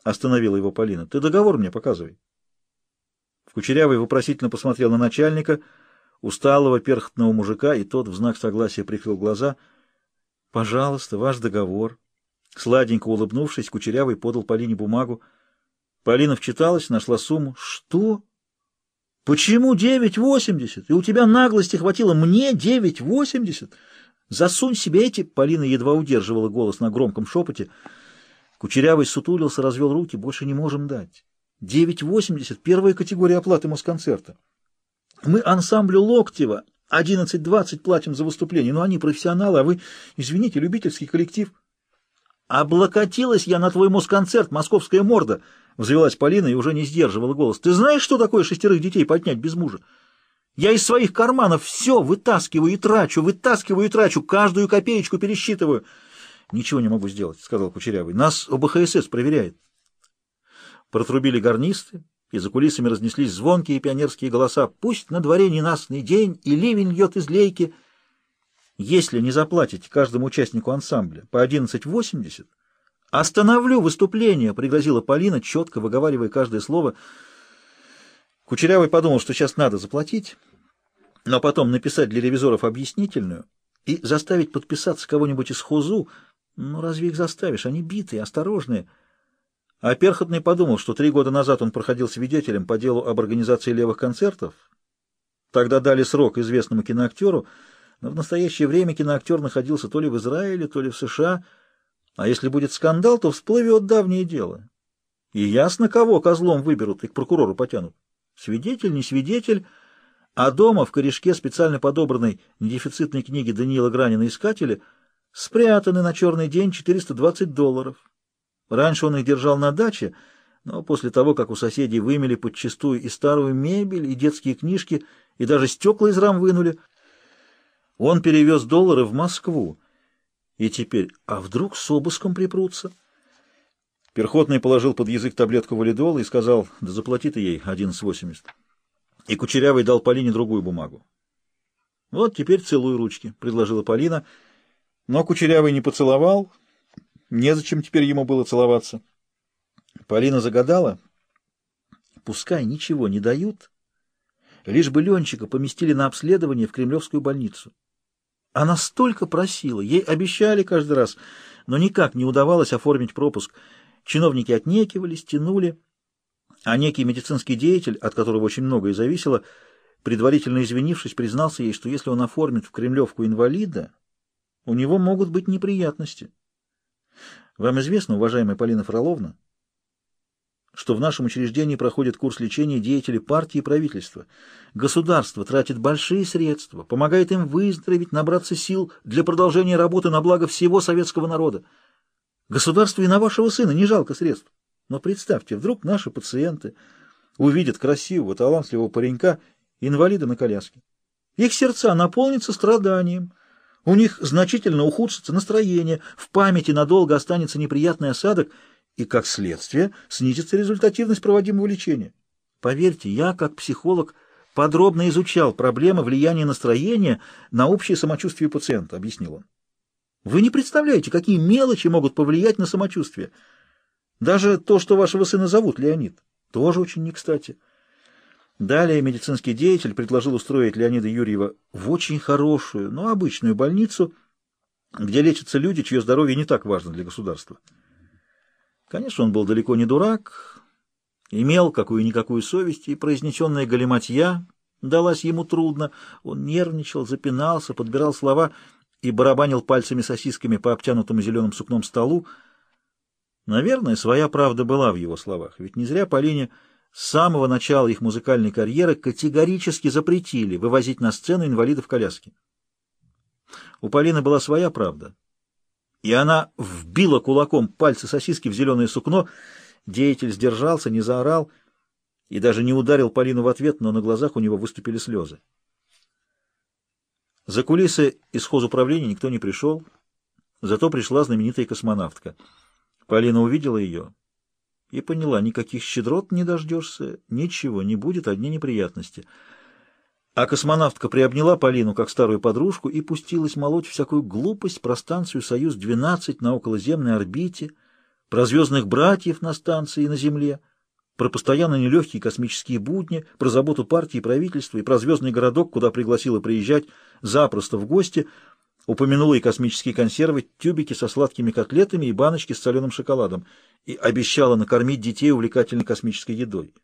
— остановила его Полина. — Ты договор мне показывай. Кучерявый вопросительно посмотрел на начальника, усталого перхотного мужика, и тот в знак согласия прикрыл глаза. — Пожалуйста, ваш договор. Сладенько улыбнувшись, Кучерявый подал Полине бумагу. Полина вчиталась, нашла сумму. — Что? Почему девять восемьдесят? И у тебя наглости хватило мне девять восемьдесят? Засунь себе эти... Полина едва удерживала голос на громком шепоте. Кучерявый сутулился, развел руки. Больше не можем дать. Девять восемьдесят — первая категория оплаты Москонцерта. Мы ансамблю Локтева одиннадцать двадцать платим за выступление, но они профессионалы, а вы, извините, любительский коллектив. Облокотилась я на твой Москонцерт, московская морда, взвелась Полина и уже не сдерживала голос. Ты знаешь, что такое шестерых детей поднять без мужа? Я из своих карманов все вытаскиваю и трачу, вытаскиваю и трачу, каждую копеечку пересчитываю. Ничего не могу сделать, сказал Кучерявый. Нас ОБХСС проверяет. Протрубили гарнисты, и за кулисами разнеслись звонкие пионерские голоса. Пусть на дворе ненастный день, и ливень льет из лейки. Если не заплатите каждому участнику ансамбля по 11.80, остановлю выступление, пригрозила Полина, четко выговаривая каждое слово. Кучерявый подумал, что сейчас надо заплатить, но потом написать для ревизоров объяснительную и заставить подписаться кого-нибудь из хозу. Ну, разве их заставишь? Они битые, осторожные. А Перхотный подумал, что три года назад он проходил свидетелем по делу об организации левых концертов. Тогда дали срок известному киноактеру, но в настоящее время киноактер находился то ли в Израиле, то ли в США, а если будет скандал, то всплывет давнее дело. И ясно, кого козлом выберут и к прокурору потянут. Свидетель, не свидетель, а дома в корешке специально подобранной недефицитной книги Даниила Гранина «Искатели» спрятаны на черный день 420 долларов. Раньше он их держал на даче, но после того, как у соседей вымели подчистую и старую мебель, и детские книжки, и даже стекла из рам вынули, он перевез доллары в Москву. И теперь, а вдруг с обыском припрутся? Перхотный положил под язык таблетку валидола и сказал, да заплати ты ей 11,80. И Кучерявый дал Полине другую бумагу. Вот теперь целуй ручки, предложила Полина, но Кучерявый не поцеловал, Незачем теперь ему было целоваться. Полина загадала. Пускай ничего не дают, лишь бы Ленчика поместили на обследование в Кремлевскую больницу. Она столько просила, ей обещали каждый раз, но никак не удавалось оформить пропуск. Чиновники отнекивались, тянули, а некий медицинский деятель, от которого очень многое зависело, предварительно извинившись, признался ей, что если он оформит в Кремлевку инвалида, у него могут быть неприятности. Вам известно, уважаемая Полина Фроловна, что в нашем учреждении проходит курс лечения деятелей партии и правительства. Государство тратит большие средства, помогает им выздороветь, набраться сил для продолжения работы на благо всего советского народа. Государству и на вашего сына не жалко средств. Но представьте, вдруг наши пациенты увидят красивого, талантливого паренька, инвалида на коляске. Их сердца наполнятся страданием, у них значительно ухудшится настроение, в памяти надолго останется неприятный осадок, и, как следствие, снизится результативность проводимого лечения. Поверьте, я, как психолог, подробно изучал проблемы влияния настроения на общее самочувствие пациента, объяснил он. Вы не представляете, какие мелочи могут повлиять на самочувствие. Даже то, что вашего сына зовут Леонид, тоже очень не кстати. Далее медицинский деятель предложил устроить Леонида Юрьева в очень хорошую, но обычную больницу, где лечатся люди, чье здоровье не так важно для государства. Конечно, он был далеко не дурак, имел какую-никакую совесть, и произнесенная галиматья далась ему трудно. Он нервничал, запинался, подбирал слова и барабанил пальцами сосисками по обтянутому зеленым сукном столу. Наверное, своя правда была в его словах, ведь не зря Полине с самого начала их музыкальной карьеры категорически запретили вывозить на сцену инвалидов коляски. У Полины была своя правда, и она вбила кулаком пальцы сосиски в зеленое сукно. Деятель сдержался, не заорал и даже не ударил Полину в ответ, но на глазах у него выступили слезы. За кулисы из хозуправления никто не пришел, зато пришла знаменитая космонавтка. Полина увидела ее и поняла, никаких щедрот не дождешься, ничего не будет, одни неприятности. А космонавтка приобняла Полину как старую подружку и пустилась молоть всякую глупость про станцию «Союз-12» на околоземной орбите, про звездных братьев на станции и на Земле, про постоянно нелегкие космические будни, про заботу партии и правительства и про звездный городок, куда пригласила приезжать запросто в гости, упомянула и космические консервы, тюбики со сладкими котлетами и баночки с соленым шоколадом и обещала накормить детей увлекательной космической едой.